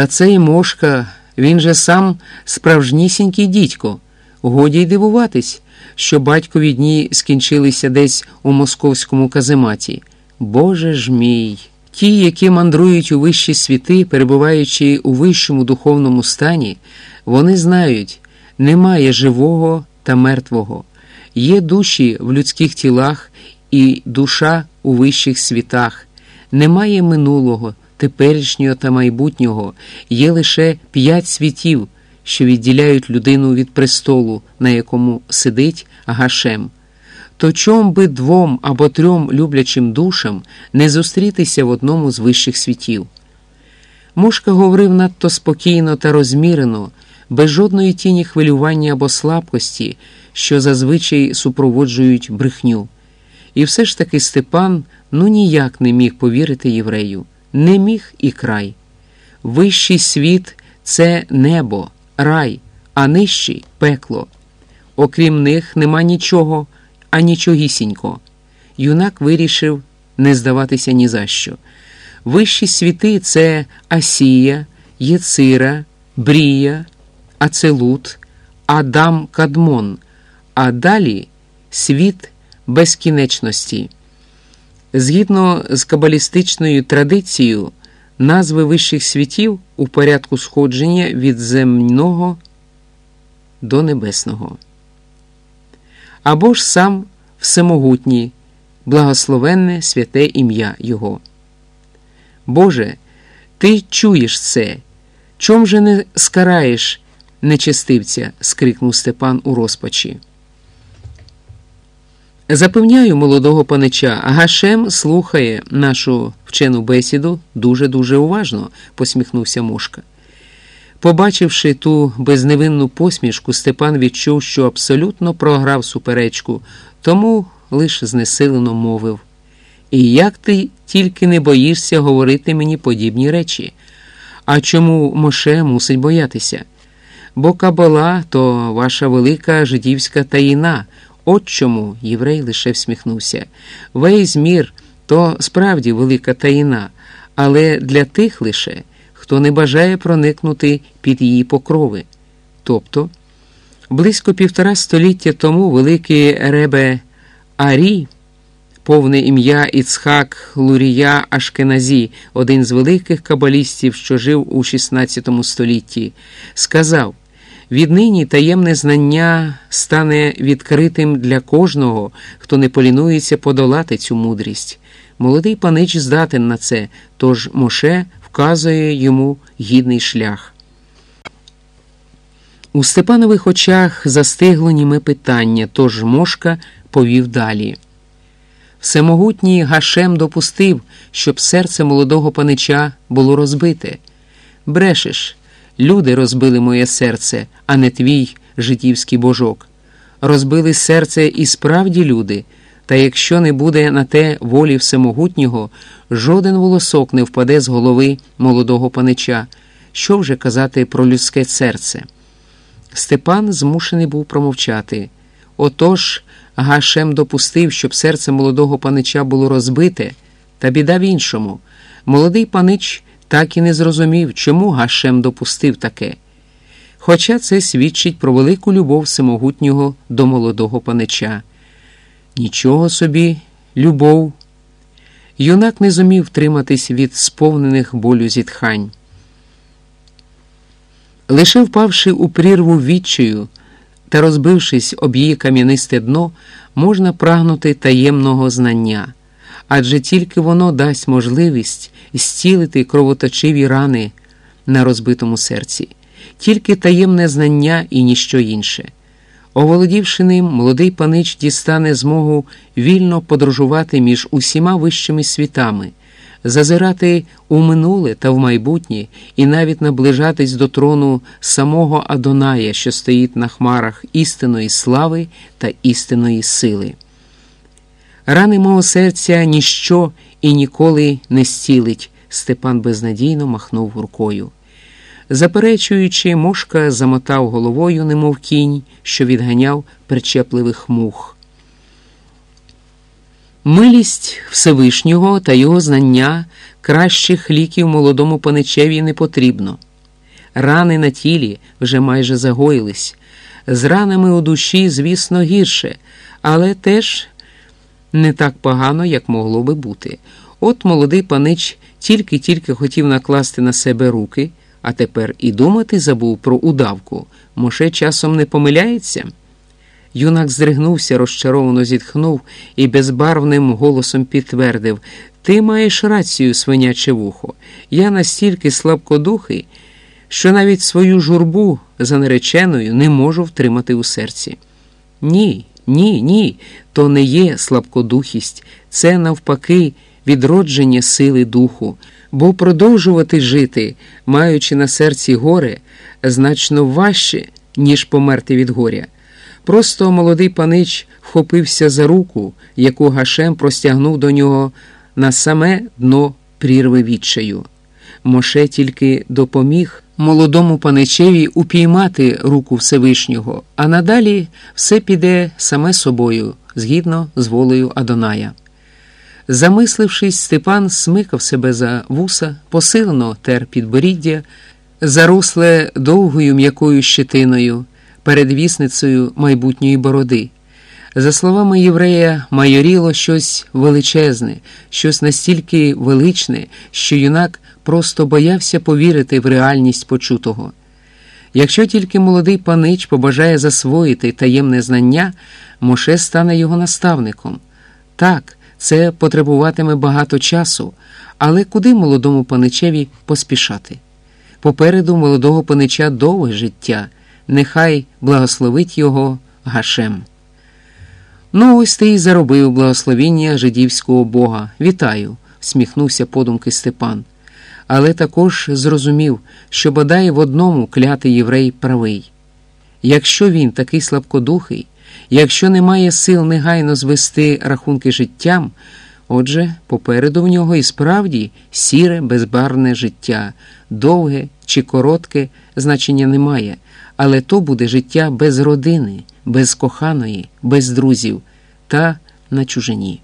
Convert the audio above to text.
Та це і мошка, він же сам справжнісінький дідько. Годі й дивуватись, що батькові дні скінчилися десь у московському казематі. Боже ж мій! Ті, які мандрують у вищі світи, перебуваючи у вищому духовному стані, вони знають, немає живого та мертвого, є душі в людських тілах і душа у вищих світах, немає минулого, теперішнього та майбутнього, є лише п'ять світів, що відділяють людину від престолу, на якому сидить Гашем то чом би двом або трьом люблячим душам не зустрітися в одному з вищих світів? Мошка говорив надто спокійно та розмірено, без жодної тіні хвилювання або слабкості, що зазвичай супроводжують брехню. І все ж таки Степан ну ніяк не міг повірити єврею, не міг і край. Вищий світ це небо, рай, а нижчий пекло. Окрім них нема нічого а нічогісінько. Юнак вирішив не здаватися ні за що. Вищі світи це Асія, Єцира, Брія, Ацелут, Адам Кадмон, а далі світ безкінечності. Згідно з кабалістичною традицією, назви вищих світів у порядку сходження від земного до небесного або ж сам Всемогутній, благословенне святе ім'я Його. Боже, Ти чуєш це, чом же не скараєш нечестивця? скрикнув Степан у розпачі. Запевняю молодого панича, Гашем слухає нашу вчену бесіду дуже дуже уважно, посміхнувся Мошка. Побачивши ту безневинну посмішку, Степан відчув, що абсолютно програв суперечку, тому лише знесилено мовив. І як ти тільки не боїшся говорити мені подібні речі? А чому Моше мусить боятися? Бо кабала то ваша велика жидівська таїна. От чому єврей лише всміхнувся. Весь мір то справді велика таїна, але для тих лише хто не бажає проникнути під її покрови. Тобто, близько півтора століття тому великий Ребе Арі, повне ім'я Іцхак Лурія Ашкеназі, один з великих кабалістів, що жив у XVI столітті, сказав. Віднині таємне знання стане відкритим для кожного, хто не полінується подолати цю мудрість. Молодий панич здатен на це, тож Моше вказує йому гідний шлях. У Степанових очах застигло німе питання, тож Мошка повів далі. Всемогутній Гашем допустив, щоб серце молодого панича було розбите. Брешеш, люди розбили моє серце, а не твій життівський божок. Розбили серце і справді люди. Та якщо не буде на те волі всемогутнього, жоден волосок не впаде з голови молодого панича, що вже казати про людське серце. Степан змушений був промовчати. Отож Гашем допустив, щоб серце молодого панича було розбите, та біда в іншому. Молодий панич так і не зрозумів, чому Гашем допустив таке. Хоча це свідчить про велику любов всемогутнього до молодого панича. Нічого собі, любов. Юнак не зумів втриматись від сповнених болю зітхань. Лише впавши у прірву відчаю та розбившись об її кам'янисте дно, можна прагнути таємного знання, адже тільки воно дасть можливість зцілити кровоточиві рани на розбитому серці, тільки таємне знання і ніщо інше. Оволодівши ним, молодий панич дістане змогу вільно подорожувати між усіма вищими світами, зазирати у минуле та в майбутнє і навіть наближатись до трону самого Адоная, що стоїть на хмарах істинної слави та істинної сили. Рани мого серця ніщо і ніколи не зцілить, Степан безнадійно махнув рукою. Заперечуючи, мошка замотав головою, немов кінь, що відганяв причепливих мух. Милість Всевишнього та його знання кращих ліків молодому паничеві не потрібно. рани на тілі вже майже загоїлись. З ранами у душі, звісно, гірше, але теж не так погано, як могло би бути. От молодий панич тільки-тільки хотів накласти на себе руки, а тепер і думати забув про удавку. Моше часом не помиляється. Юнак здригнувся, розчаровано зітхнув і безбарвним голосом підтвердив Ти маєш рацію, свиняче вухо. Я настільки слабкодухий, що навіть свою журбу за нареченою не можу втримати у серці. Ні, ні, ні, то не є слабкодухість, це навпаки відродження сили духу, бо продовжувати жити, маючи на серці горе, значно важче, ніж померти від горя. Просто молодий панич вхопився за руку, яку Гашем простягнув до нього на саме дно прірви відчаю. Моше тільки допоміг молодому паничеві упіймати руку Всевишнього, а надалі все піде саме собою, згідно з волею Адоная. Замислившись, Степан смикав себе за вуса, посилено тер підборіддя, заросле довгою м'якою щетиною, передвісницею майбутньої бороди. За словами єврея, майоріло щось величезне, щось настільки величне, що юнак просто боявся повірити в реальність почутого. Якщо тільки молодий панич побажає засвоїти таємне знання, Моше стане його наставником. Так, це потребуватиме багато часу, але куди молодому паничеві поспішати? Попереду молодого панича довге життя, нехай благословить його Гашем. Ну, ось ти й заробив благословіння жидівського бога. Вітаю, всміхнувся подумки Степан. Але також зрозумів, що бодай в одному клятий єврей правий. Якщо він такий слабкодухий, якщо не має сил негайно звести рахунки життям, отже, попереду в нього і справді сіре, безбарне життя, довге чи коротке значення немає, але то буде життя без родини, без коханої, без друзів та на чужині.